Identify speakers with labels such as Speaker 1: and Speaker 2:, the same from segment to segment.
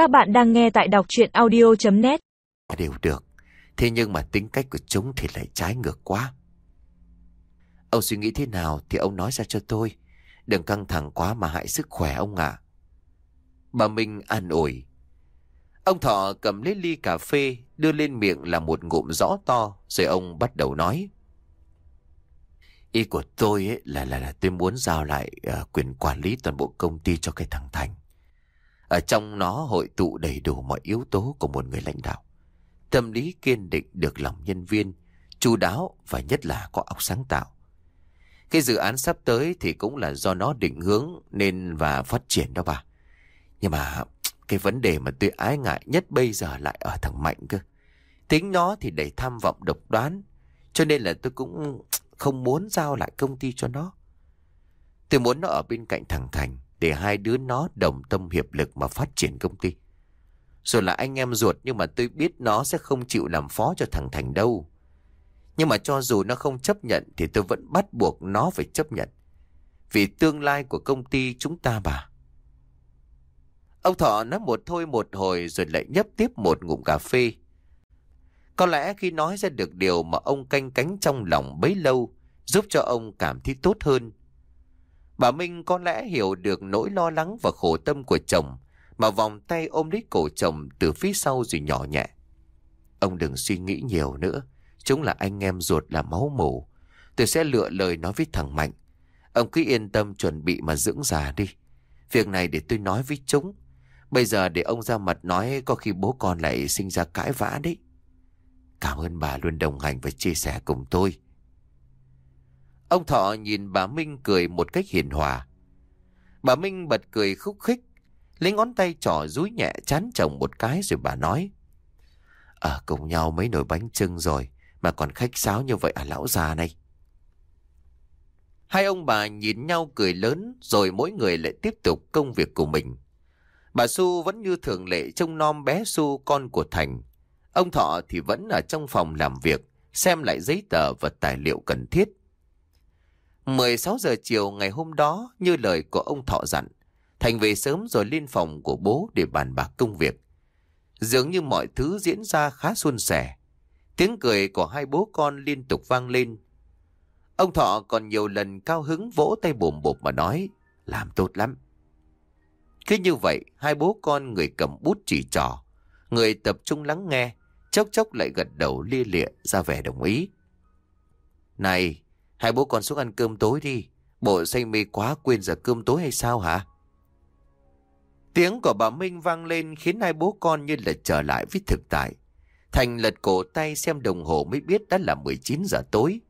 Speaker 1: Các bạn đang nghe tại đọc chuyện audio.net
Speaker 2: Đều được. Thế nhưng mà tính cách của chúng thì lại trái ngược quá. Ông suy nghĩ thế nào thì ông nói ra cho tôi. Đừng căng thẳng quá mà hại sức khỏe ông ạ. Bà Minh an ủi. Ông Thọ cầm lấy ly cà phê đưa lên miệng là một ngụm rõ to rồi ông bắt đầu nói. Ý của tôi ấy là, là là tôi muốn giao lại uh, quyền quản lý toàn bộ công ty cho cái thằng Thành. Ở trong nó hội tụ đầy đủ mọi yếu tố của một người lãnh đạo. Tâm lý kiên định được lòng nhân viên, chu đáo và nhất là có óc sáng tạo. Cái dự án sắp tới thì cũng là do nó định hướng nên và phát triển đó bà. Nhưng mà cái vấn đề mà tôi ái ngại nhất bây giờ lại ở thằng Mạnh cơ. Tính nó thì đầy tham vọng độc đoán. Cho nên là tôi cũng không muốn giao lại công ty cho nó. Tôi muốn nó ở bên cạnh thằng Thành để hai đứa nó đồng tâm hiệp lực mà phát triển công ty. Rồi là anh em ruột, nhưng mà tôi biết nó sẽ không chịu làm phó cho thằng Thành đâu. Nhưng mà cho dù nó không chấp nhận, thì tôi vẫn bắt buộc nó phải chấp nhận. Vì tương lai của công ty chúng ta bà. Ông Thọ nói một thôi một hồi, rồi lại nhấp tiếp một ngụm cà phê. Có lẽ khi nói ra được điều mà ông canh cánh trong lòng bấy lâu, giúp cho ông cảm thấy tốt hơn. Bà Minh có lẽ hiểu được nỗi lo lắng và khổ tâm của chồng, mà vòng tay ôm lấy cổ chồng từ phía sau rồi nhỏ nhẹ. Ông đừng suy nghĩ nhiều nữa. Chúng là anh em ruột là máu mủ. Tôi sẽ lựa lời nói với thằng Mạnh. Ông cứ yên tâm chuẩn bị mà dưỡng già đi. Việc này để tôi nói với chúng. Bây giờ để ông ra mặt nói, có khi bố con lại sinh ra cãi vã đấy. Cảm ơn bà luôn đồng hành và chia sẻ cùng tôi. Ông Thọ nhìn bà Minh cười một cách hiền hòa. Bà Minh bật cười khúc khích, lấy ngón tay trỏ rúi nhẹ chán chồng một cái rồi bà nói. Ở cùng nhau mấy nồi bánh trưng rồi, mà còn khách sáo như vậy à lão già này. Hai ông bà nhìn nhau cười lớn rồi mỗi người lại tiếp tục công việc của mình. Bà Su vẫn như thường lệ trông nom bé Su con của Thành. Ông Thọ thì vẫn ở trong phòng làm việc, xem lại giấy tờ và tài liệu cần thiết. 16 giờ chiều ngày hôm đó, như lời của ông Thọ dặn, Thành về sớm rồi lên phòng của bố để bàn bạc công việc. Dường như mọi thứ diễn ra khá suôn sẻ. Tiếng cười của hai bố con liên tục vang lên. Ông Thọ còn nhiều lần cao hứng vỗ tay bồm bộp mà nói, làm tốt lắm. Cứ như vậy, hai bố con người cầm bút chỉ trò, người tập trung lắng nghe, chốc chốc lại gật đầu lia lịa ra vẻ đồng ý. Này, hai bố con xuống ăn cơm tối đi, bộ say mê quá quên giờ cơm tối hay sao hả? Tiếng của bà Minh vang lên khiến hai bố con như là trở lại với thực tại. Thành lật cổ tay xem đồng hồ mới biết đã là 19 giờ tối.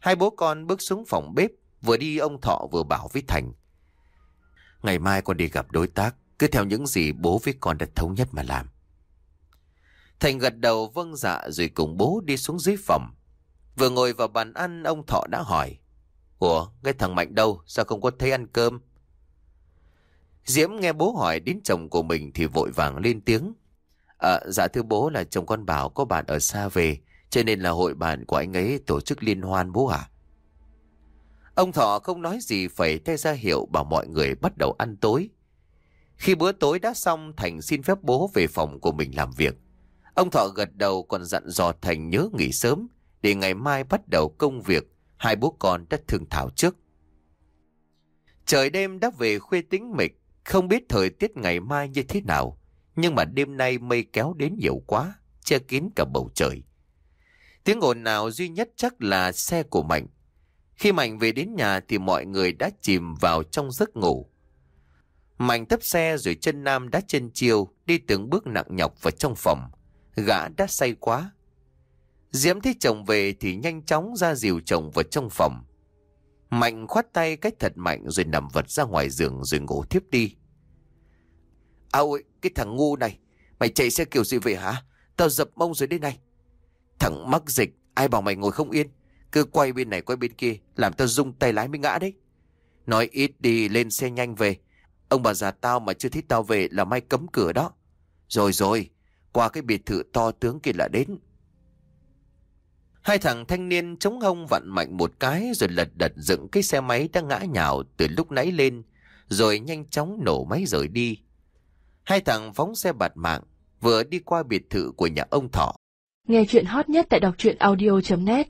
Speaker 2: Hai bố con bước xuống phòng bếp, vừa đi ông Thọ vừa bảo với Thành. Ngày mai con đi gặp đối tác, cứ theo những gì bố với con đã thống nhất mà làm. Thành gật đầu vâng dạ rồi cùng bố đi xuống dưới phòng. Vừa ngồi vào bàn ăn, ông Thọ đã hỏi. Ủa, cái thằng Mạnh đâu, sao không có thấy ăn cơm? Diễm nghe bố hỏi đến chồng của mình thì vội vàng lên tiếng. À, dạ thưa bố là chồng con bảo có bạn ở xa về, cho nên là hội bạn của anh ấy tổ chức liên hoan bố à? Ông Thọ không nói gì phải tay ra hiệu bảo mọi người bắt đầu ăn tối. Khi bữa tối đã xong, Thành xin phép bố về phòng của mình làm việc. Ông Thọ gật đầu còn dặn dò Thành nhớ nghỉ sớm để ngày mai bắt đầu công việc hai bố con đã thương thảo trước. Trời đêm đã về khuya tính mịch, không biết thời tiết ngày mai như thế nào, nhưng mà đêm nay mây kéo đến nhiều quá, che kín cả bầu trời. Tiếng ồn nào duy nhất chắc là xe của Mạnh. Khi Mạnh về đến nhà thì mọi người đã chìm vào trong giấc ngủ. Mạnh tấp xe rồi chân nam đã chân chiều đi từng bước nặng nhọc vào trong phòng. Gã đã say quá. Diễm thấy chồng về thì nhanh chóng ra dìu chồng vào trong phòng. Mạnh khoát tay cách thật mạnh rồi nằm vật ra ngoài giường rồi ngủ thiếp đi. À ôi, cái thằng ngu này, mày chạy xe kiểu gì vậy hả? Tao dập mông rồi đây này. Thằng mắc dịch, ai bảo mày ngồi không yên? Cứ quay bên này quay bên kia, làm tao rung tay lái mới ngã đấy. Nói ít đi, lên xe nhanh về. Ông bà già tao mà chưa thấy tao về là may cấm cửa đó. Rồi rồi, qua cái biệt thự to tướng kia là đến. Hai thằng thanh niên chống hông vặn mạnh một cái rồi lật đật dựng cái xe máy đã ngã nhào từ lúc nãy lên, rồi nhanh chóng nổ máy rời đi. Hai thằng phóng xe bạt mạng, vừa đi qua biệt thự của nhà ông Thọ.
Speaker 3: Nghe chuyện hot nhất tại đọc truyện audio.net